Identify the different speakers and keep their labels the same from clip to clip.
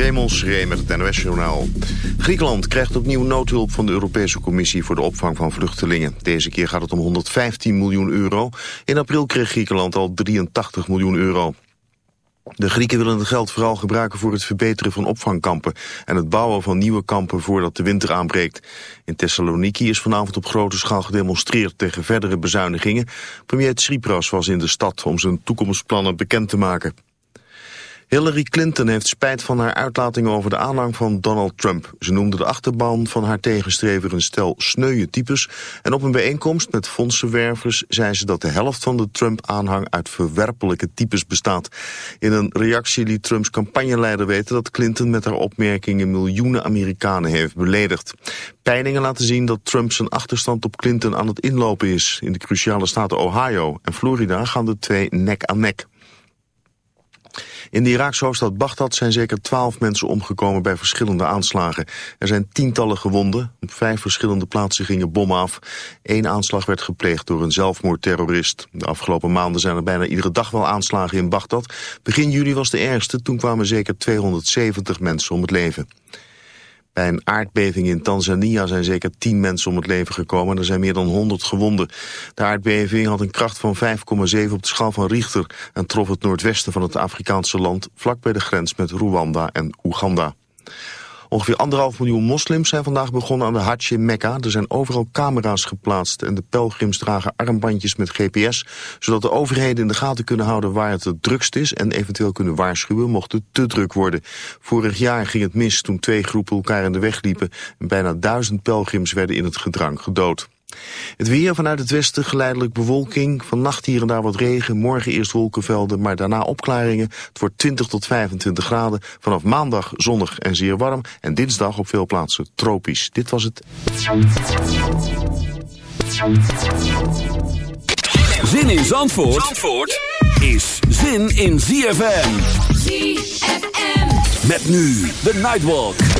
Speaker 1: Raymond Schree met het NOS-journaal. Griekenland krijgt opnieuw noodhulp van de Europese Commissie voor de opvang van vluchtelingen. Deze keer gaat het om 115 miljoen euro. In april kreeg Griekenland al 83 miljoen euro. De Grieken willen het geld vooral gebruiken voor het verbeteren van opvangkampen en het bouwen van nieuwe kampen voordat de winter aanbreekt. In Thessaloniki is vanavond op grote schaal gedemonstreerd tegen verdere bezuinigingen. Premier Tsipras was in de stad om zijn toekomstplannen bekend te maken. Hillary Clinton heeft spijt van haar uitlatingen over de aanhang van Donald Trump. Ze noemde de achterban van haar tegenstrever een stel sneuwe types. En op een bijeenkomst met fondsenwervers zei ze dat de helft van de Trump-aanhang uit verwerpelijke types bestaat. In een reactie liet Trumps campagneleider weten dat Clinton met haar opmerkingen miljoenen Amerikanen heeft beledigd. Peilingen laten zien dat Trump zijn achterstand op Clinton aan het inlopen is. In de cruciale staten Ohio en Florida gaan de twee nek aan nek. In de Iraakse hoofdstad Bagdad zijn zeker twaalf mensen omgekomen bij verschillende aanslagen. Er zijn tientallen gewonden. Op vijf verschillende plaatsen gingen bommen af. Eén aanslag werd gepleegd door een zelfmoordterrorist. De afgelopen maanden zijn er bijna iedere dag wel aanslagen in Bagdad. Begin juli was de ergste, toen kwamen zeker 270 mensen om het leven. Bij een aardbeving in Tanzania zijn zeker 10 mensen om het leven gekomen. Er zijn meer dan 100 gewonden. De aardbeving had een kracht van 5,7 op de schaal van Richter... en trof het noordwesten van het Afrikaanse land... vlak bij de grens met Rwanda en Oeganda. Ongeveer anderhalf miljoen moslims zijn vandaag begonnen aan de Hajj in Mekka. Er zijn overal camera's geplaatst en de pelgrims dragen armbandjes met GPS... zodat de overheden in de gaten kunnen houden waar het het drukst is... en eventueel kunnen waarschuwen mocht het te druk worden. Vorig jaar ging het mis toen twee groepen elkaar in de weg liepen... en bijna duizend pelgrims werden in het gedrang gedood. Het weer vanuit het westen geleidelijk bewolking. Vannacht hier en daar wat regen. Morgen eerst wolkenvelden, maar daarna opklaringen. Het wordt 20 tot 25 graden. Vanaf maandag zonnig en zeer warm. En dinsdag op veel plaatsen tropisch. Dit was het.
Speaker 2: Zin in Zandvoort, Zandvoort is zin in ZFM. ZFM. Met nu de Nightwalk.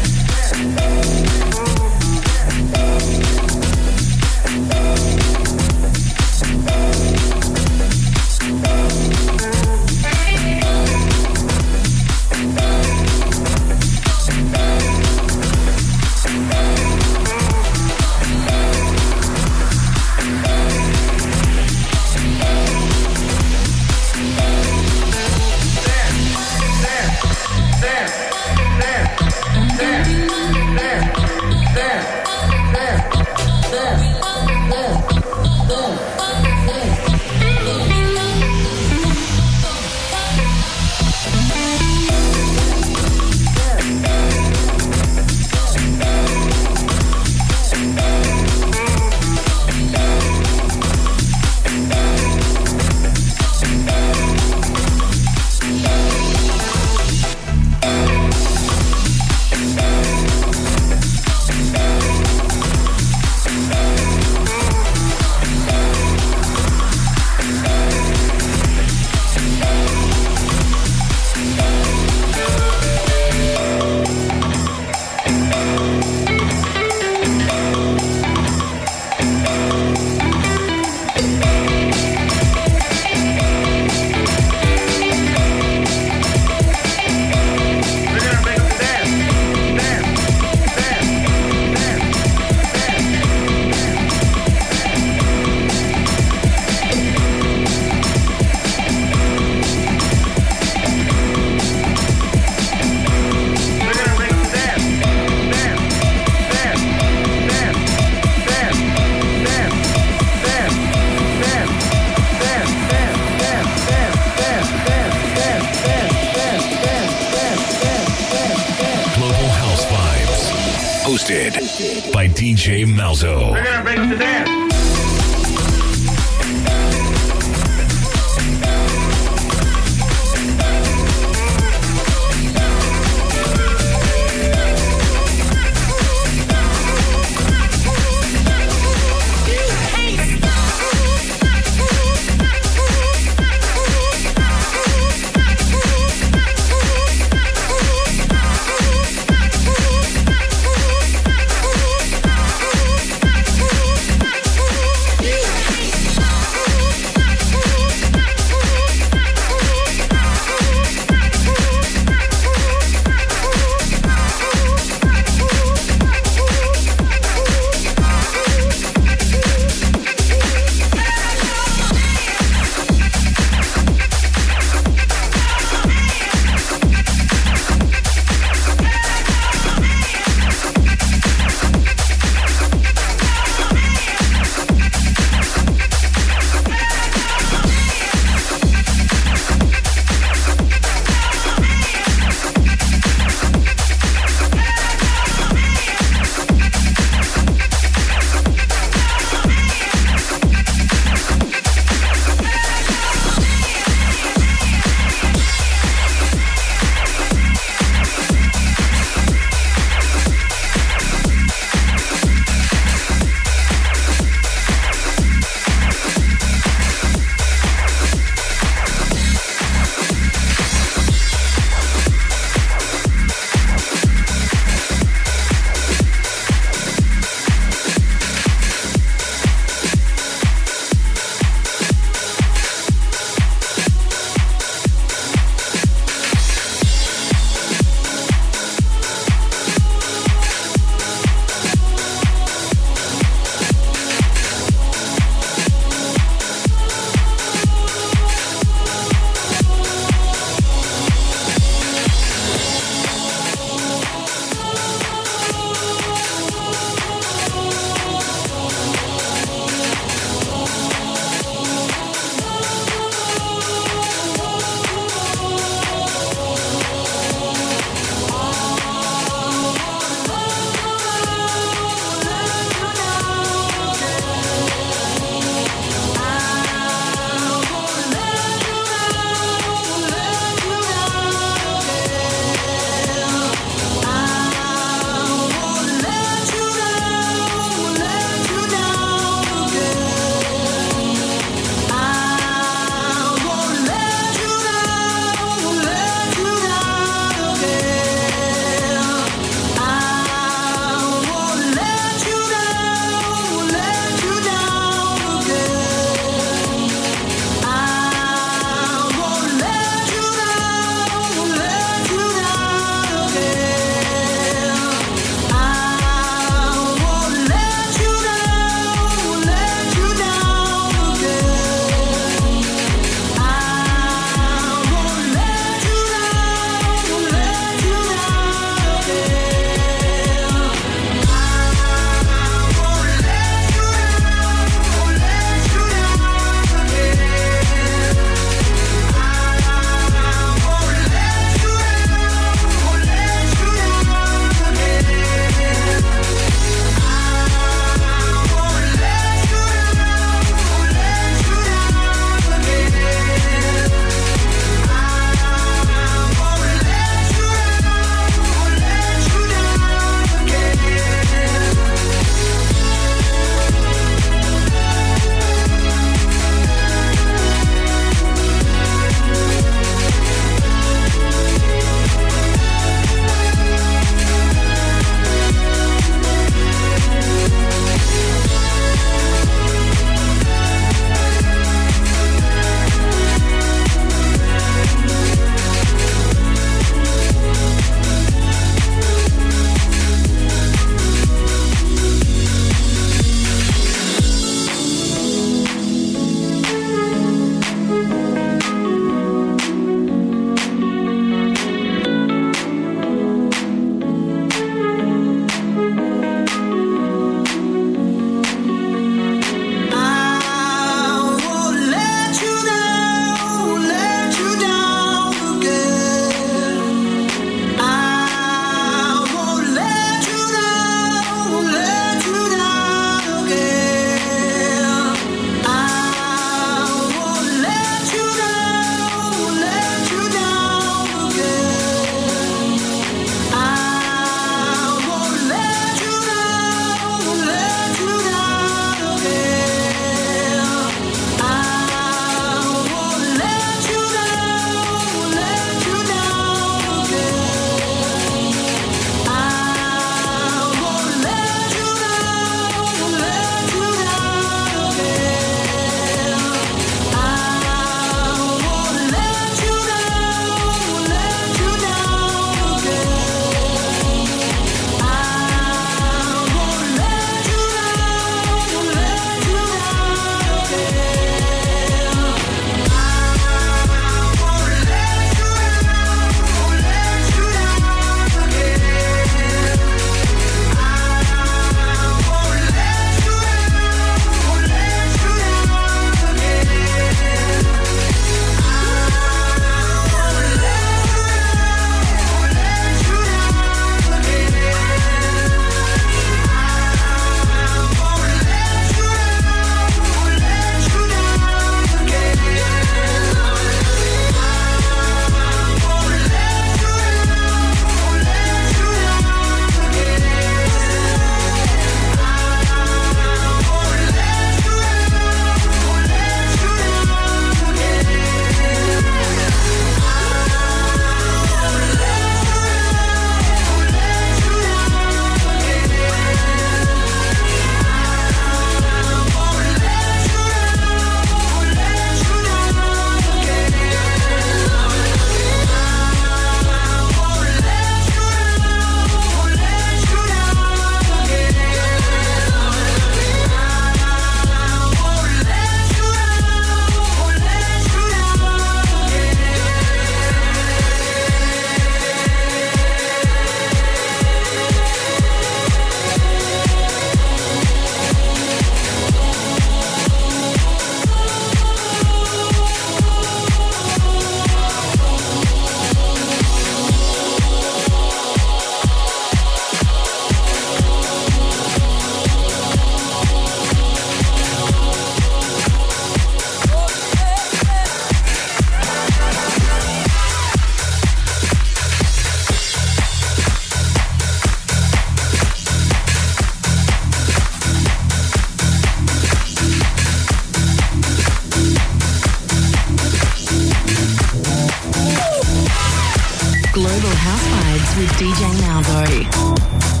Speaker 3: With DJ Malzo.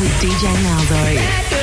Speaker 3: With DJ Malzo.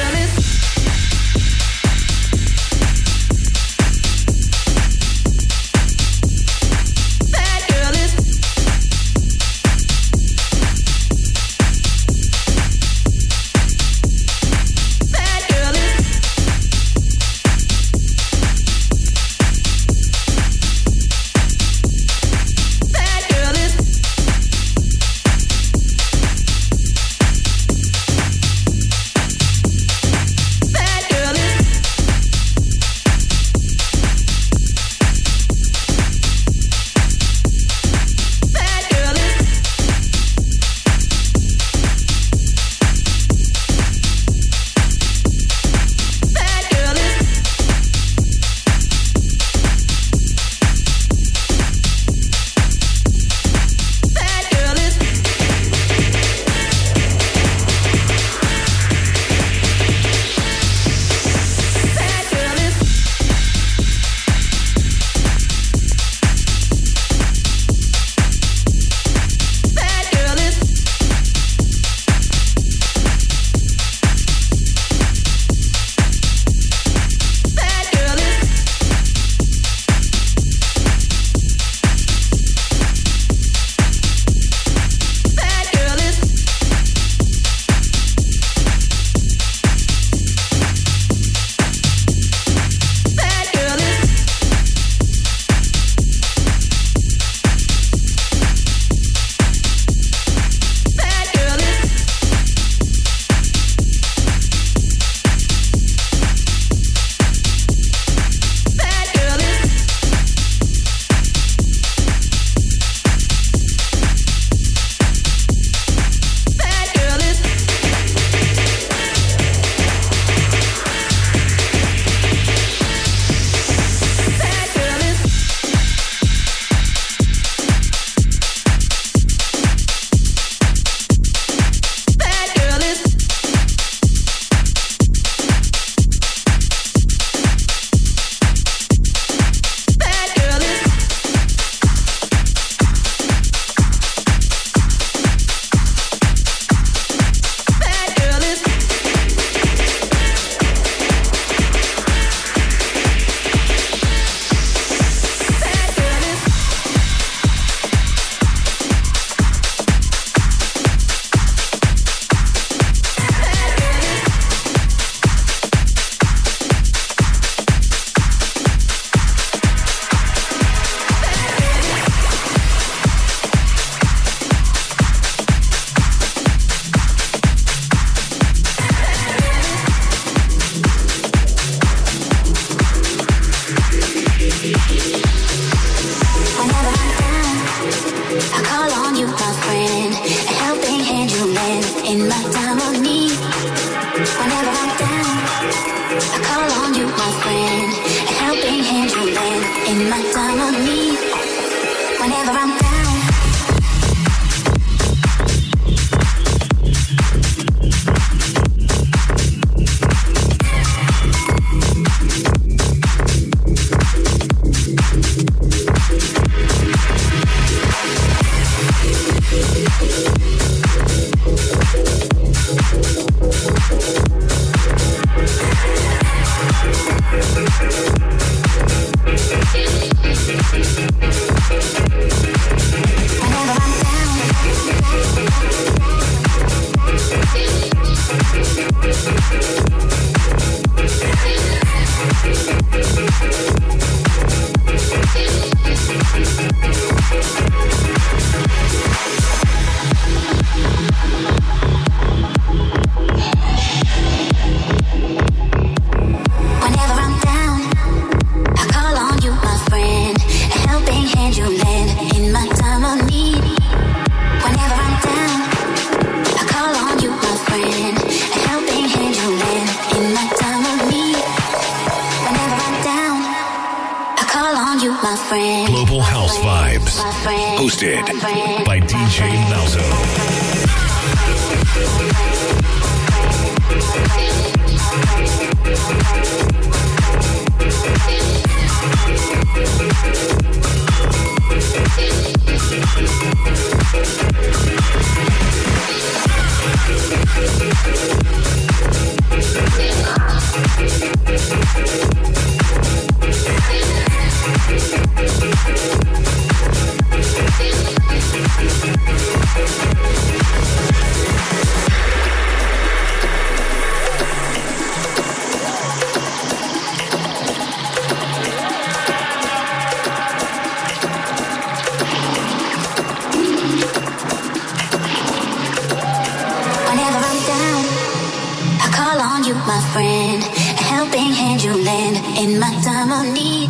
Speaker 4: Friend, a helping hand you lend in my time of need.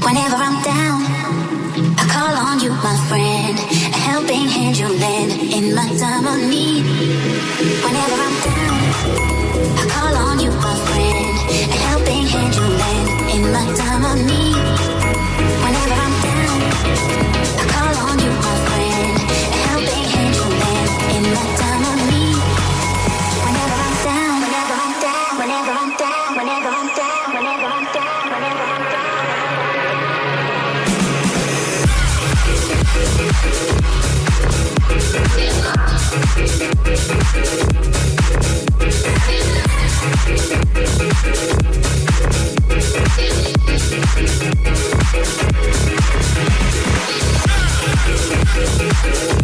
Speaker 4: Whenever I'm down, I call on you, my friend, a helping hand you lend in my time of need. Whenever I'm down, I call on you, my friend, a helping hand you lend in my time of need. Whenever I'm down, I call on you,
Speaker 5: Thank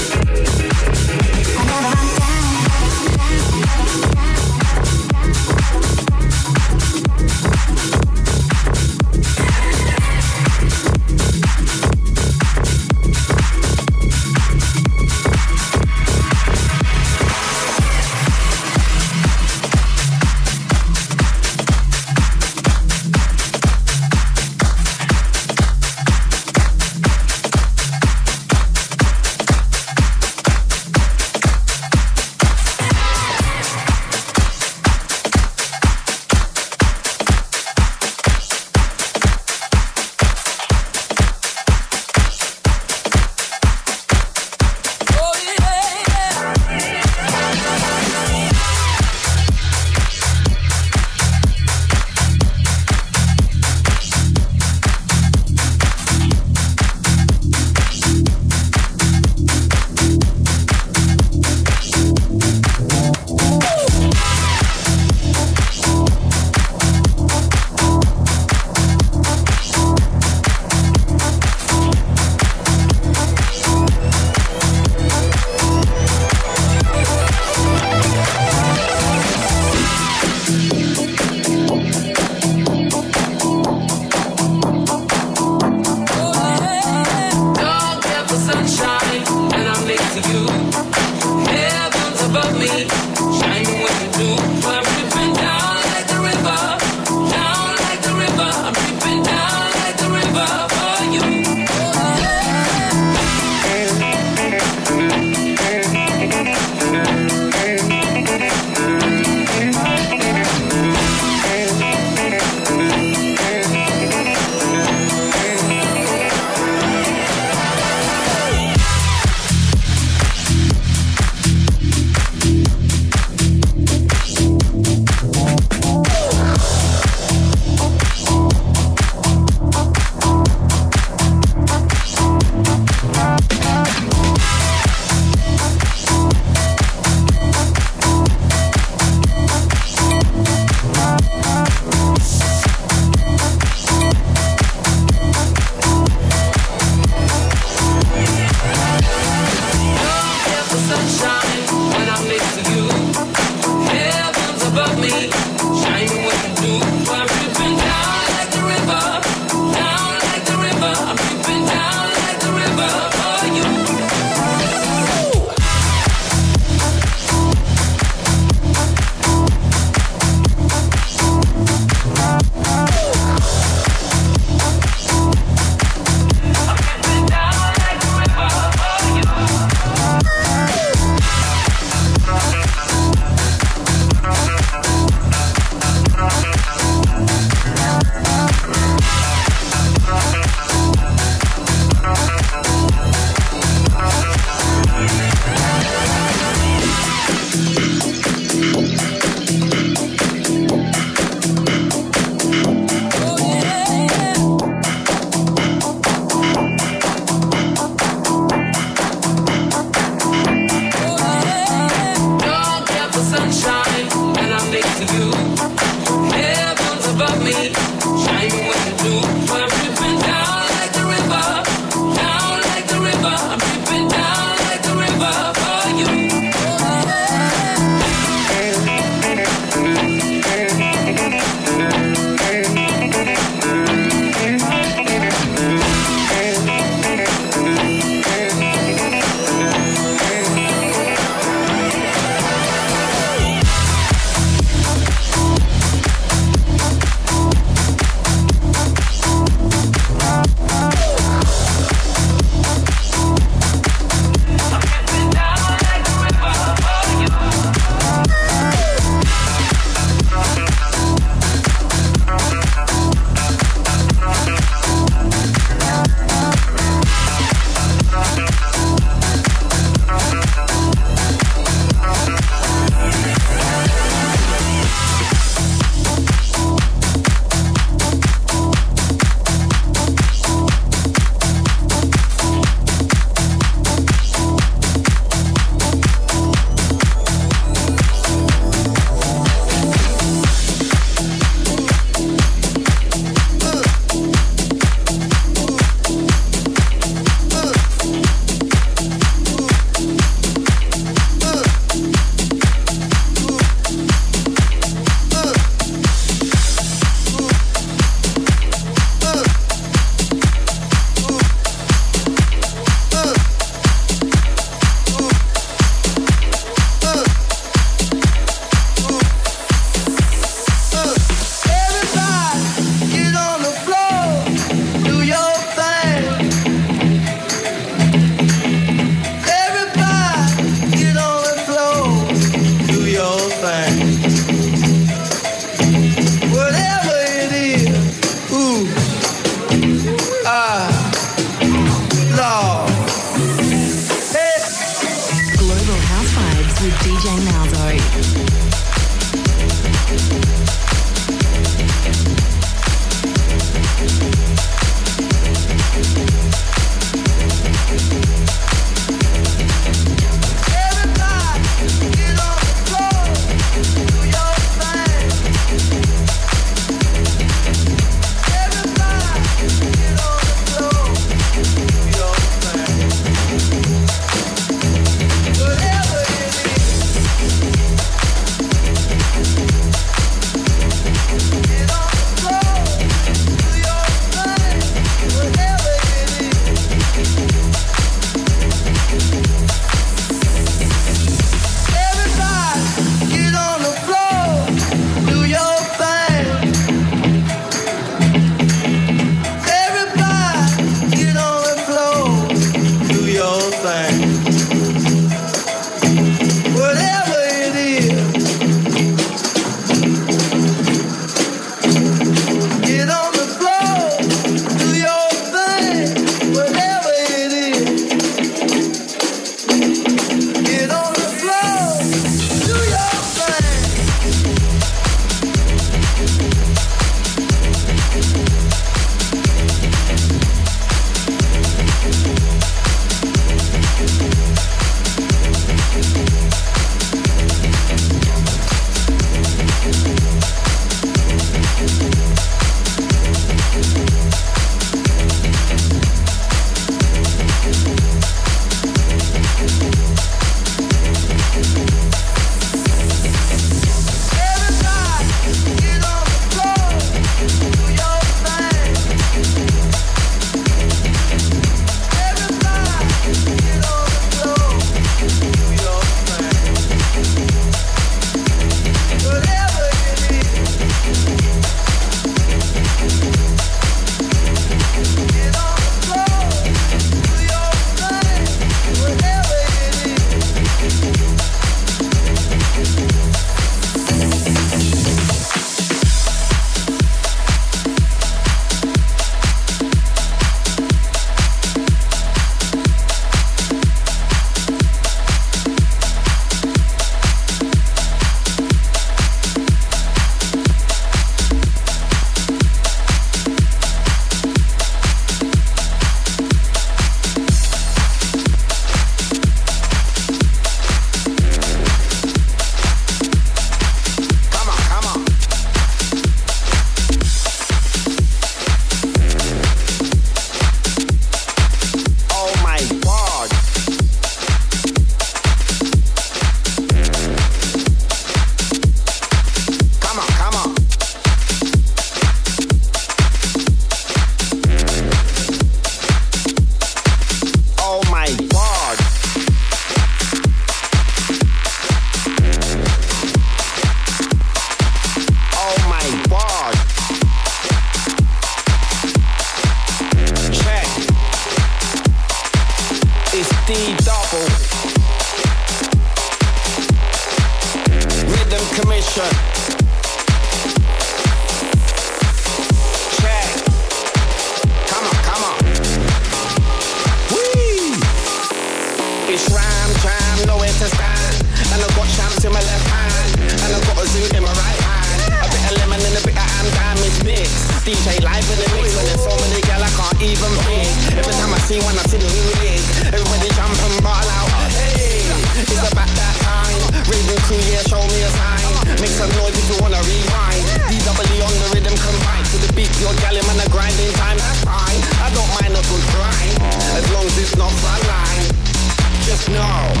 Speaker 2: No.